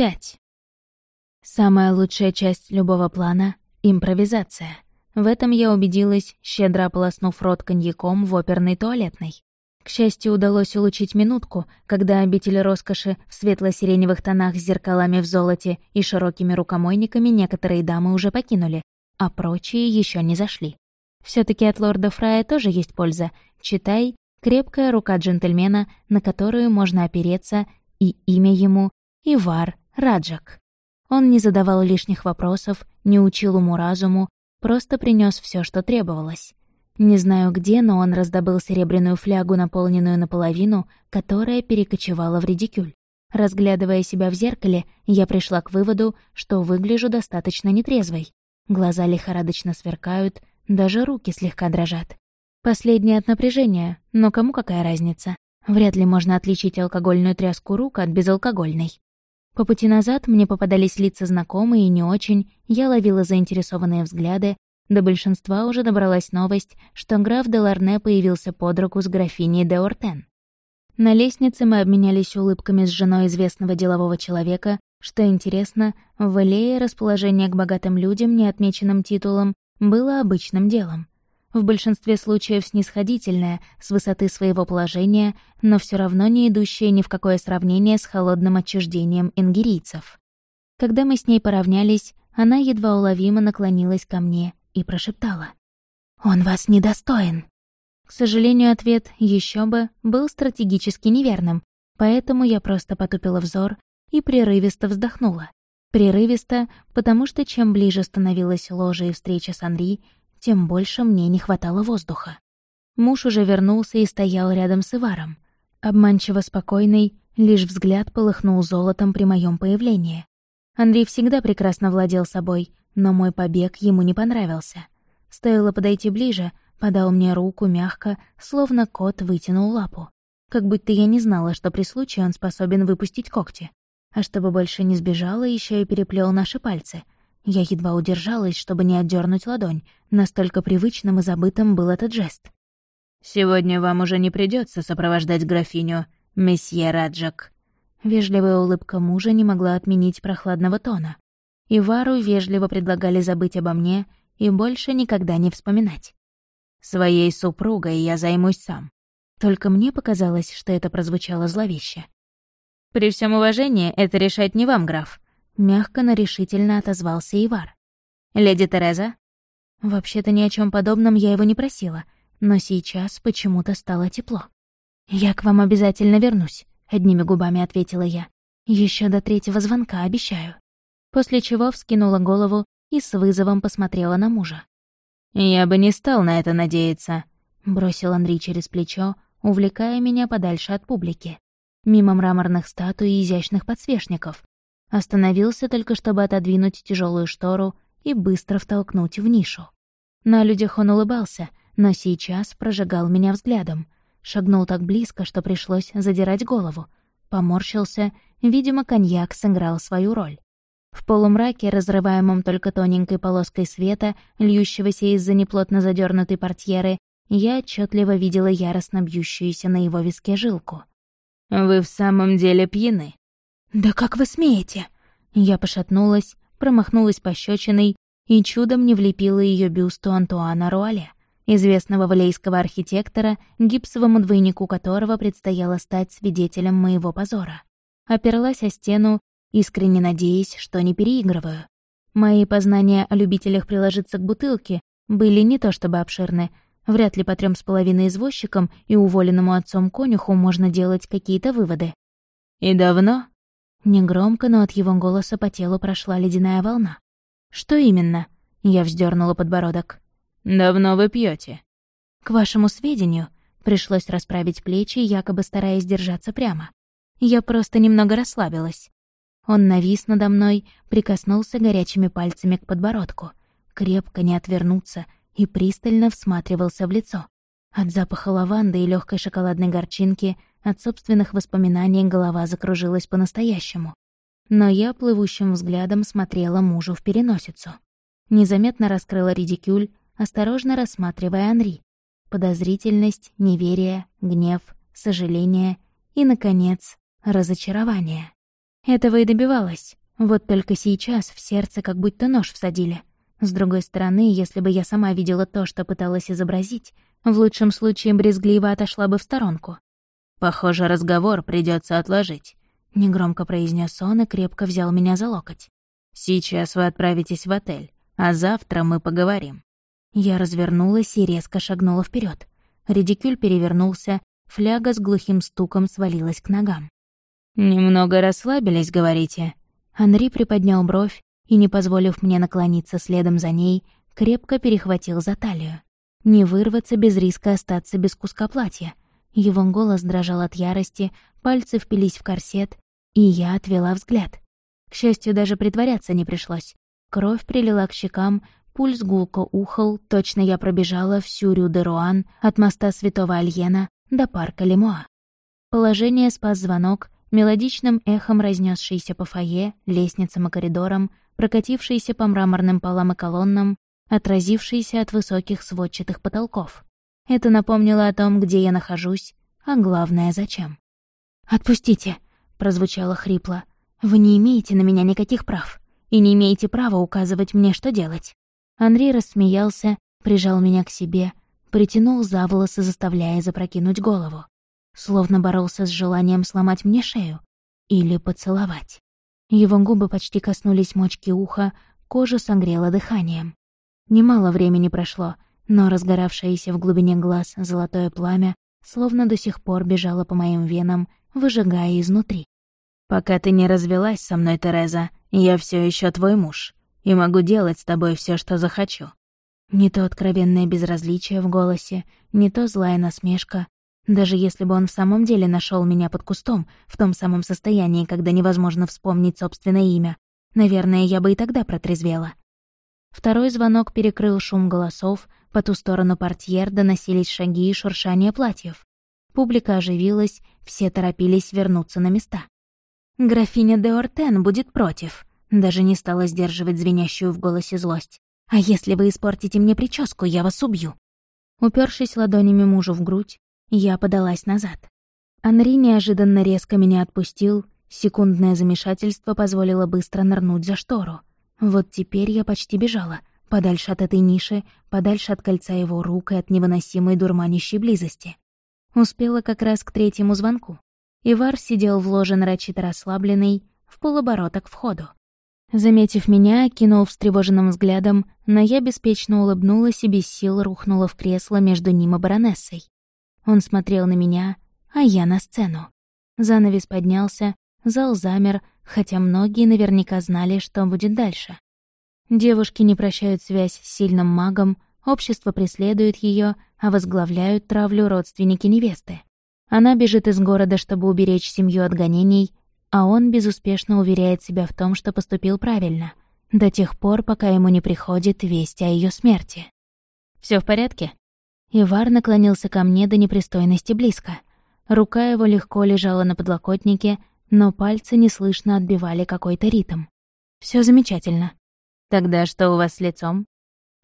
5. Самая лучшая часть любого плана — импровизация. В этом я убедилась, щедро ополоснув рот коньяком в оперной туалетной. К счастью, удалось улучить минутку, когда обитель роскоши в светло-сиреневых тонах с зеркалами в золоте и широкими рукомойниками некоторые дамы уже покинули, а прочие еще не зашли. все таки от лорда Фрая тоже есть польза. Читай «Крепкая рука джентльмена, на которую можно опереться, и имя ему — Ивар Раджак». Он не задавал лишних вопросов, не учил уму-разуму, просто принес все, что требовалось. Не знаю где, но он раздобыл серебряную флягу, наполненную наполовину, которая перекочевала в редикюль. Разглядывая себя в зеркале, я пришла к выводу, что выгляжу достаточно нетрезвой. Глаза лихорадочно сверкают, даже руки слегка дрожат. Последнее от напряжения, но кому какая разница? Вряд ли можно отличить алкогольную тряску рук от безалкогольной. По пути назад мне попадались лица знакомые и не очень, я ловила заинтересованные взгляды, до большинства уже добралась новость, что граф де Ларне появился под руку с графиней де Ортен. На лестнице мы обменялись улыбками с женой известного делового человека, что интересно, в Элее расположение к богатым людям, не отмеченным титулом, было обычным делом. В большинстве случаев снисходительное, с высоты своего положения, но все равно не идущее ни в какое сравнение с холодным отчуждением ингерийцев. Когда мы с ней поравнялись, она едва уловимо наклонилась ко мне и прошептала. «Он вас недостоин». К сожалению, ответ еще бы был стратегически неверным, поэтому я просто потупила взор и прерывисто вздохнула. Прерывисто, потому что чем ближе становилась ложа и встреча с Анри, тем больше мне не хватало воздуха. Муж уже вернулся и стоял рядом с Иваром. Обманчиво спокойный, лишь взгляд полыхнул золотом при моем появлении. Андрей всегда прекрасно владел собой, но мой побег ему не понравился. Стоило подойти ближе, подал мне руку мягко, словно кот вытянул лапу. Как будто я не знала, что при случае он способен выпустить когти. А чтобы больше не сбежала, еще и переплел наши пальцы. Я едва удержалась, чтобы не отдернуть ладонь, настолько привычным и забытым был этот жест. «Сегодня вам уже не придется сопровождать графиню, месье Раджак». Вежливая улыбка мужа не могла отменить прохладного тона. Ивару вежливо предлагали забыть обо мне и больше никогда не вспоминать. «Своей супругой я займусь сам». Только мне показалось, что это прозвучало зловеще. «При всем уважении, это решать не вам, граф», — мягко, но решительно отозвался Ивар. «Леди Тереза?» Вообще-то ни о чем подобном я его не просила, но сейчас почему-то стало тепло. «Я к вам обязательно вернусь», — одними губами ответила я. Еще до третьего звонка, обещаю» после чего вскинула голову и с вызовом посмотрела на мужа. «Я бы не стал на это надеяться», — бросил Андрей через плечо, увлекая меня подальше от публики. Мимо мраморных статуй и изящных подсвечников. Остановился только, чтобы отодвинуть тяжелую штору и быстро втолкнуть в нишу. На людях он улыбался, но сейчас прожигал меня взглядом. Шагнул так близко, что пришлось задирать голову. Поморщился, видимо, коньяк сыграл свою роль. В полумраке, разрываемом только тоненькой полоской света, льющегося из-за неплотно задернутой портьеры, я отчетливо видела яростно бьющуюся на его виске жилку. «Вы в самом деле пьяны?» «Да как вы смеете?» Я пошатнулась, промахнулась пощечиной и чудом не влепила ее бюсту Антуана Руале, известного валейского архитектора, гипсовому двойнику которого предстояло стать свидетелем моего позора. Оперлась о стену искренне надеясь, что не переигрываю. Мои познания о любителях приложиться к бутылке были не то чтобы обширны. Вряд ли по трем с половиной извозчикам и уволенному отцом конюху можно делать какие-то выводы. «И давно?» Негромко, но от его голоса по телу прошла ледяная волна. «Что именно?» Я вздернула подбородок. «Давно вы пьете? «К вашему сведению», пришлось расправить плечи, якобы стараясь держаться прямо. Я просто немного расслабилась. Он навис надо мной, прикоснулся горячими пальцами к подбородку, крепко не отвернуться и пристально всматривался в лицо. От запаха лаванды и легкой шоколадной горчинки, от собственных воспоминаний голова закружилась по-настоящему. Но я плывущим взглядом смотрела мужу в переносицу. Незаметно раскрыла редикюль, осторожно рассматривая Анри. Подозрительность, неверие, гнев, сожаление и, наконец, разочарование. Этого и добивалась. Вот только сейчас в сердце как будто нож всадили. С другой стороны, если бы я сама видела то, что пыталась изобразить, в лучшем случае брезгливо отошла бы в сторонку. «Похоже, разговор придется отложить», — негромко произнес он и крепко взял меня за локоть. «Сейчас вы отправитесь в отель, а завтра мы поговорим». Я развернулась и резко шагнула вперед. Редикюль перевернулся, фляга с глухим стуком свалилась к ногам. «Немного расслабились, говорите?» Анри приподнял бровь и, не позволив мне наклониться следом за ней, крепко перехватил за талию. Не вырваться без риска остаться без куска платья. Его голос дрожал от ярости, пальцы впились в корсет, и я отвела взгляд. К счастью, даже притворяться не пришлось. Кровь прилила к щекам, пульс гулко ухал, точно я пробежала всю Рю-де-Руан от моста Святого Альена до парка Лемуа. Положение спас звонок, мелодичным эхом разнесшийся по фойе, лестницам и коридорам, прокатившийся по мраморным полам и колоннам, отразившийся от высоких сводчатых потолков. Это напомнило о том, где я нахожусь, а главное, зачем. «Отпустите!» — прозвучало хрипло. «Вы не имеете на меня никаких прав и не имеете права указывать мне, что делать». Андрей рассмеялся, прижал меня к себе, притянул за волосы, заставляя запрокинуть голову. Словно боролся с желанием сломать мне шею или поцеловать. Его губы почти коснулись мочки уха, кожа согрела дыханием. Немало времени прошло, но разгоравшееся в глубине глаз золотое пламя словно до сих пор бежало по моим венам, выжигая изнутри. «Пока ты не развелась со мной, Тереза, я все еще твой муж, и могу делать с тобой все, что захочу». Не то откровенное безразличие в голосе, не то злая насмешка, даже если бы он в самом деле нашел меня под кустом, в том самом состоянии, когда невозможно вспомнить собственное имя, наверное, я бы и тогда протрезвела. Второй звонок перекрыл шум голосов, по ту сторону портьер доносились шаги и шуршание платьев. Публика оживилась, все торопились вернуться на места. «Графиня де Ортен будет против», даже не стала сдерживать звенящую в голосе злость. «А если вы испортите мне прическу, я вас убью». Упершись ладонями мужу в грудь, я подалась назад. Анри неожиданно резко меня отпустил, секундное замешательство позволило быстро нырнуть за штору. Вот теперь я почти бежала, подальше от этой ниши, подальше от кольца его рук и от невыносимой дурманящей близости. Успела как раз к третьему звонку. Ивар сидел в ложе нарочито расслабленный, в полоборота к входу. Заметив меня, кинул встревоженным взглядом, но я беспечно улыбнулась и без сил рухнула в кресло между ним и баронессой. Он смотрел на меня, а я на сцену. Занавес поднялся, зал замер, хотя многие наверняка знали, что будет дальше. Девушки не прощают связь с сильным магом, общество преследует ее, а возглавляют травлю родственники невесты. Она бежит из города, чтобы уберечь семью от гонений, а он безуспешно уверяет себя в том, что поступил правильно, до тех пор, пока ему не приходит весть о ее смерти. Все в порядке?» Ивар наклонился ко мне до непристойности близко. Рука его легко лежала на подлокотнике, но пальцы неслышно отбивали какой-то ритм. Все замечательно. Тогда что у вас с лицом?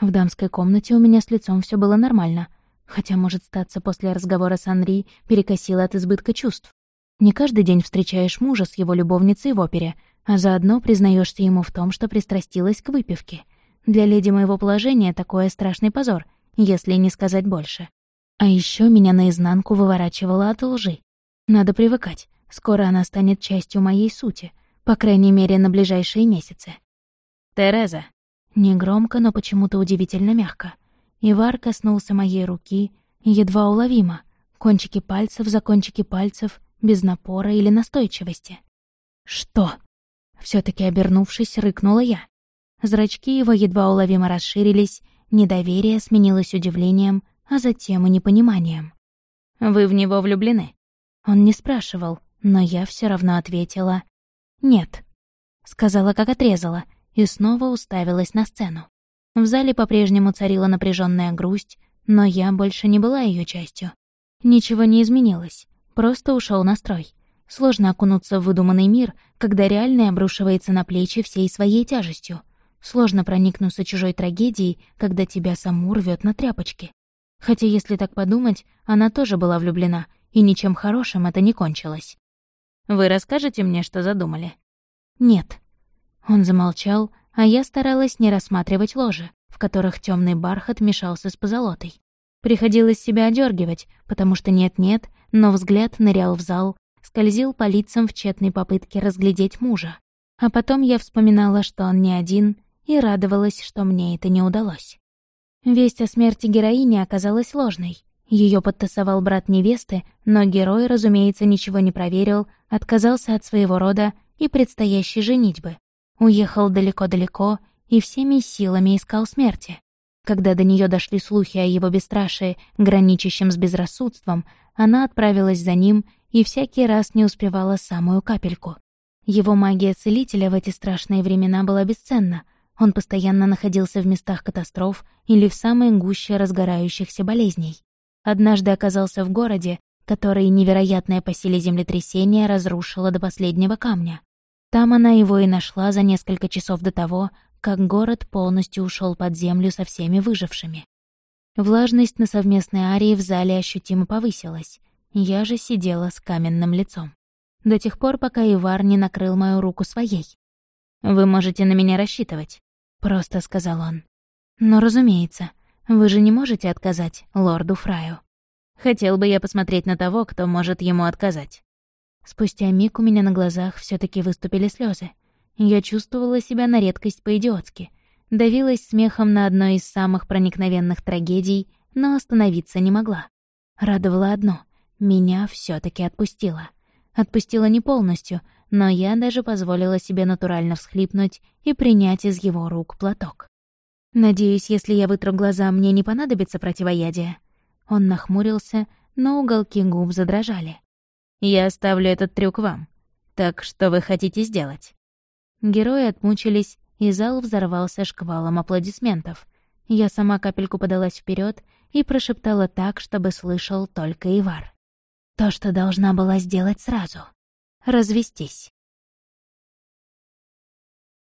В дамской комнате у меня с лицом все было нормально, хотя, может, статься после разговора с Анри перекосило от избытка чувств. Не каждый день встречаешь мужа с его любовницей в опере, а заодно признаешься ему в том, что пристрастилась к выпивке. Для леди моего положения такое страшный позор — если не сказать больше. А еще меня наизнанку выворачивало от лжи. Надо привыкать, скоро она станет частью моей сути, по крайней мере, на ближайшие месяцы. «Тереза!» Негромко, но почему-то удивительно мягко. Ивар коснулся моей руки, едва уловимо, кончики пальцев за кончики пальцев, без напора или настойчивости. «Что?» все таки обернувшись, рыкнула я. Зрачки его едва уловимо расширились, Недоверие сменилось удивлением, а затем и непониманием. «Вы в него влюблены?» Он не спрашивал, но я все равно ответила «нет». Сказала, как отрезала, и снова уставилась на сцену. В зале по-прежнему царила напряженная грусть, но я больше не была ее частью. Ничего не изменилось, просто ушел настрой. Сложно окунуться в выдуманный мир, когда реальный обрушивается на плечи всей своей тяжестью — Сложно проникнуться чужой трагедией, когда тебя саму рвет на тряпочки. Хотя, если так подумать, она тоже была влюблена, и ничем хорошим это не кончилось. «Вы расскажете мне, что задумали?» «Нет». Он замолчал, а я старалась не рассматривать ложи, в которых темный бархат мешался с позолотой. Приходилось себя одергивать, потому что нет-нет, но взгляд нырял в зал, скользил по лицам в тщетной попытке разглядеть мужа. А потом я вспоминала, что он не один, и радовалась, что мне это не удалось. Весть о смерти героини оказалась ложной. Ее подтасовал брат невесты, но герой, разумеется, ничего не проверил, отказался от своего рода и предстоящей женитьбы. Уехал далеко-далеко и всеми силами искал смерти. Когда до нее дошли слухи о его бесстрашии, граничащем с безрассудством, она отправилась за ним и всякий раз не успевала самую капельку. Его магия целителя в эти страшные времена была бесценна. Он постоянно находился в местах катастроф или в самой гуще разгорающихся болезней. Однажды оказался в городе, который невероятное по силе землетрясение разрушило до последнего камня. Там она его и нашла за несколько часов до того, как город полностью ушел под землю со всеми выжившими. Влажность на совместной арии в зале ощутимо повысилась. Я же сидела с каменным лицом. До тех пор, пока Ивар не накрыл мою руку своей. «Вы можете на меня рассчитывать», — просто сказал он. «Но, разумеется, вы же не можете отказать лорду Фраю. Хотел бы я посмотреть на того, кто может ему отказать». Спустя миг у меня на глазах все таки выступили слезы. Я чувствовала себя на редкость по-идиотски. Давилась смехом на одной из самых проникновенных трагедий, но остановиться не могла. Радовало одно — меня все таки отпустило. Отпустила не полностью, но я даже позволила себе натурально всхлипнуть и принять из его рук платок. «Надеюсь, если я вытру глаза, мне не понадобится противоядие?» Он нахмурился, но уголки губ задрожали. «Я оставлю этот трюк вам. Так что вы хотите сделать?» Герои отмучились, и зал взорвался шквалом аплодисментов. Я сама капельку подалась вперед и прошептала так, чтобы слышал только Ивар. То, что должна была сделать сразу. Развестись.